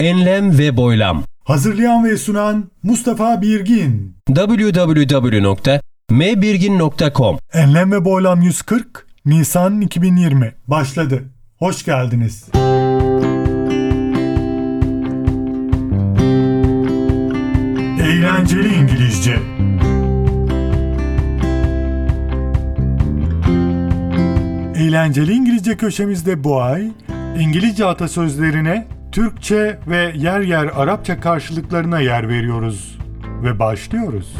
Enlem ve boylam Hazırlayan ve sunan Mustafa Birgin. www.mbirgin.com Enlem ve Boylam 140 Nisan 2020 başladı. Hoş geldiniz. Eğlenceli İngilizce. Eğlenceli İngilizce köşemizde bu ay İngilizce atasözlerine Türkçe ve yer yer Arapça karşılıklarına yer veriyoruz ve başlıyoruz.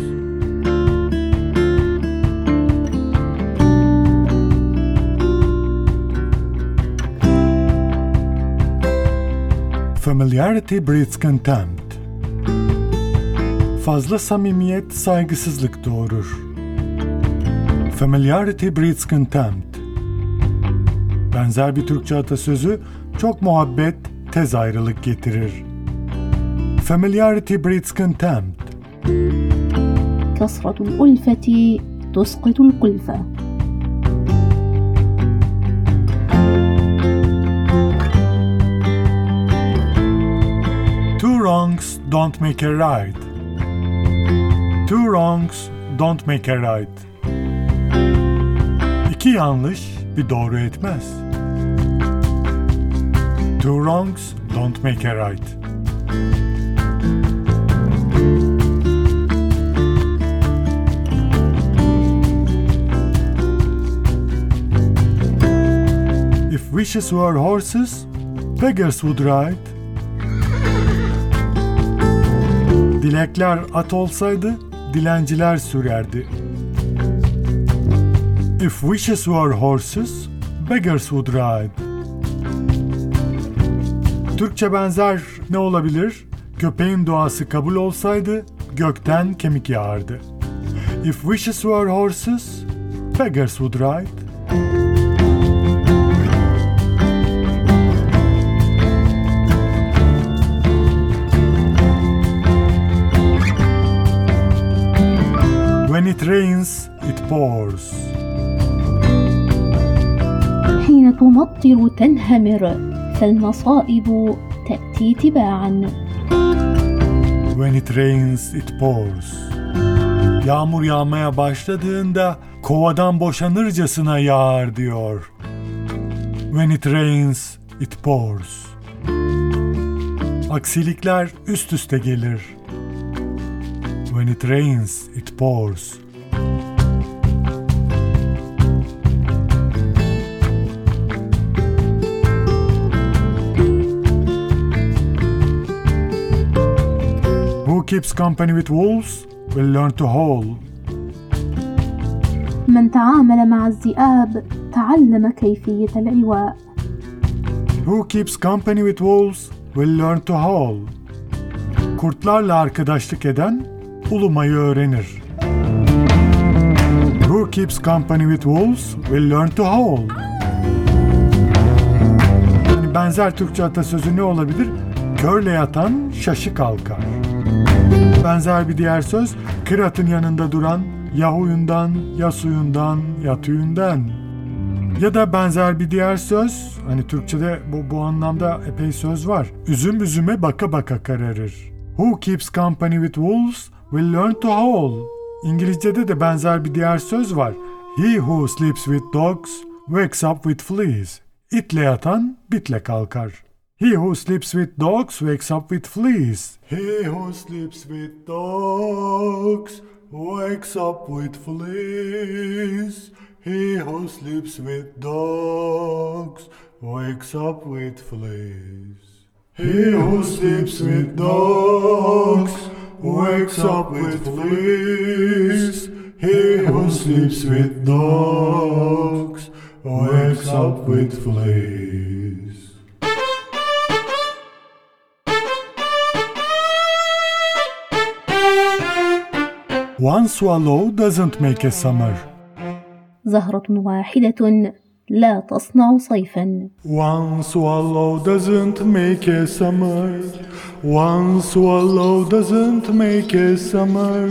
Familiarity breeds contempt. Fazla samimiyet saygısızlık doğurur. Familiarity breeds contempt. Benzer bir Türkçe atasözü çok muhabbet tez ayrılık getirir. Familiarity breeds contempt. كثرة الألفة تسقط الكلفة Two wrongs don't make a right. Two wrongs don't make a right. İki yanlış bir doğru etmez. Two wrongs don't make a right. If wishes were horses, beggars would ride. Dilekler at olsaydı, dilenciler sürerdi. If wishes were horses, beggars would ride. Türkçe benzer ne olabilir? Köpeğin duası kabul olsaydı, gökten kemik yağardı. If wishes were horses, beggars would ride. When it rains, it pours. حين تمطر تنهمر فالمصائب تأتي تباعا When it rains, it pours. Yağmur yağmaya başladığında kovadan boşanırcasına yağar diyor. When it rains, it pours. Aksilikler üst üste gelir. When it rains, it pours. keeps company with wolves will learn to howl. من تعامل مع الذئاب تعلم كيفية العواء Who keeps company with wolves will learn to howl. Kurtlarla arkadaşlık eden ulumayı öğrenir. Who keeps company with wolves will learn to howl. Yani benzer Türkçe atasözü ne olabilir? Körle yatan şaşı kalkar. Benzer bir diğer söz, kıratın yanında duran ya huyundan, ya suyundan, ya. Ya da benzer bir diğer söz, hani Türkçe'de bu, bu anlamda epey söz var. Üzüm üzüme baka baka kararır. Who keeps company with wolves will learn to howl. İngilizce'de de benzer bir diğer söz var. He who sleeps with dogs wakes up with fleas. İtle yatan bitle kalkar. He who sleeps with dogs wakes up with fleas. He who sleeps with dogs wakes up with fleas. He who sleeps with dogs wakes up with fleas. He who sleeps with dogs wakes up with fleas. He who sleeps with dogs wakes up with fleas. One swallow doesn't make a summer. زهرة واحدة لا تصنع صيفا One swallow doesn't make a summer. One swallow doesn't make a summer.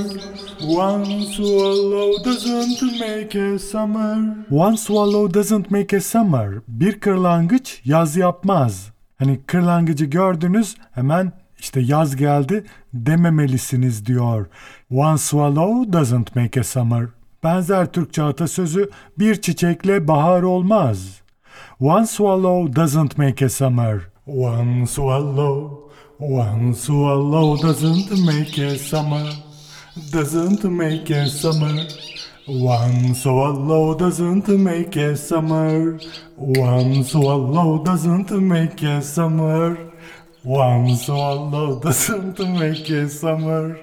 One swallow doesn't make a summer. One swallow doesn't make a summer. Bir kırlangıç yaz yapmaz. Hani kırlangıcı gördünüz hemen işte yaz geldi dememelisiniz diyor. One swallow doesn't make a summer. Benzer Türkçe atasözü bir çiçekle bahar olmaz. One swallow doesn't make a summer. One swallow, one swallow doesn't make a summer. Doesn't make a summer. One swallow doesn't make a summer. One swallow doesn't make a summer. One swallow doesn't make a summer.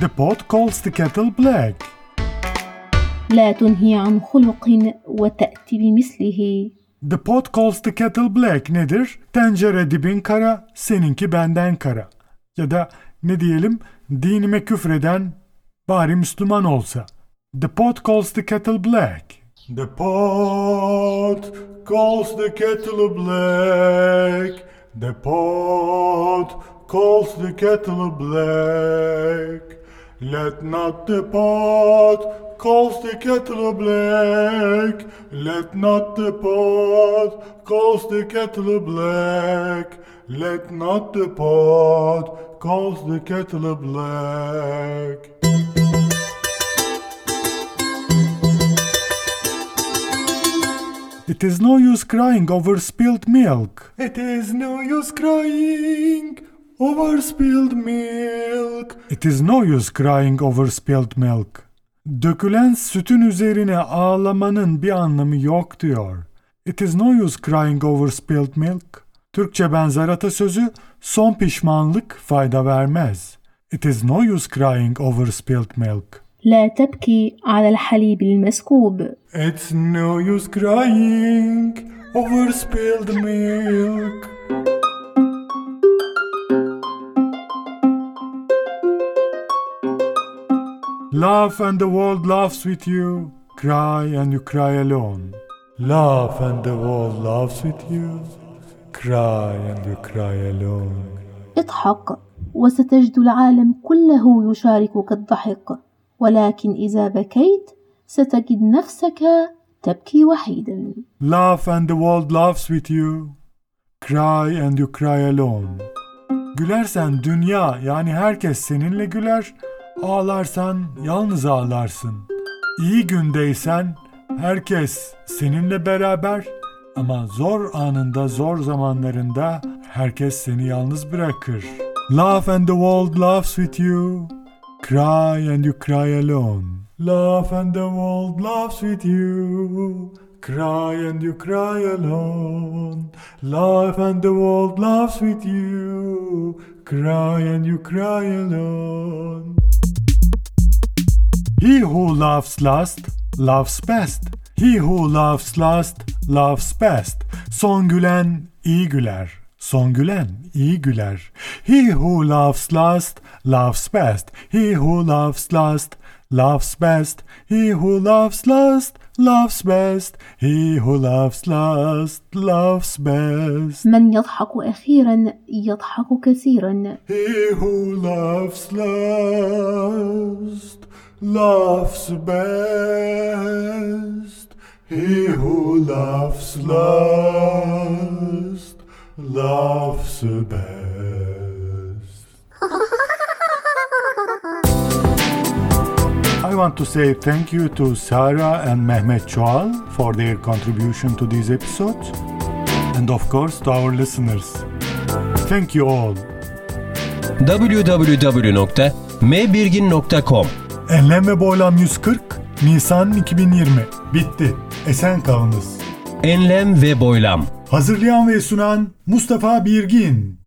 The pot calls the kettle black. لا تنهي عن خلق وتأتي بمثله The pot calls the kettle black nedir? Tencere dibin kara, seninki benden kara. Ya da ne diyelim dinime küfreden bari Müslüman olsa. The pot calls the kettle black. The pot calls the kettle black. The pot calls the kettle black. Let not the pot calls the kettle black. Let not the pot calls the kettle black. Let not the pot calls the kettle black. It is no use crying over spilled milk. It is no use crying over spilled milk. It is no use crying over spilled milk. Dökülen sütün üzerine ağlamanın bir anlamı yok diyor. It is no use crying over spilled milk. Türkçe benzer atasözü son pişmanlık fayda vermez. It is no use crying over spilled milk. لا تبكي على الحليب المسكوب It's no use crying over spilled milk. Laugh and the world laughs with you. Cry and you cry alone. Laugh and the world laughs with you. Cry and you cry alone. اضحك وستجد العالم كله يشاركك الضحك ولكن إذا بكيت ستجد نفسك تبكي وحيدا Laugh and the world laughs with you. Cry and you cry alone. Gülersen dünya yani herkes seninle güler. Ağlarsan yalnız ağlarsın. İyi gündeysen herkes seninle beraber ama zor anında zor zamanlarında herkes seni yalnız bırakır. Laugh and the world laughs with you. Cry and you cry alone. Laugh and the world laughs with you. Cry and you cry alone. Laugh and the world laughs with you. Cry and you cry alone. He who laughs last laughs best. He who laughs last laughs best. Son gülen iyi güler. Son gülen iyi güler. He who laughs last laughs best. He who laughs last laughs best. He who laughs last laughs best. He who laughs last laughs best. من يضحك أخيرا يضحك كثيرا He who laughs last laughs best. He who laughs last laughs best. I want to say thank you to Sarah and Mehmet Çoğal for their contribution to these episodes, and of course to our listeners. Thank you all. www.mbirgin.com Enlem ve Boylam 140 Nisan 2020 Bitti. Esen kalınız. Enlem ve Boylam Hazırlayan ve sunan Mustafa Birgin.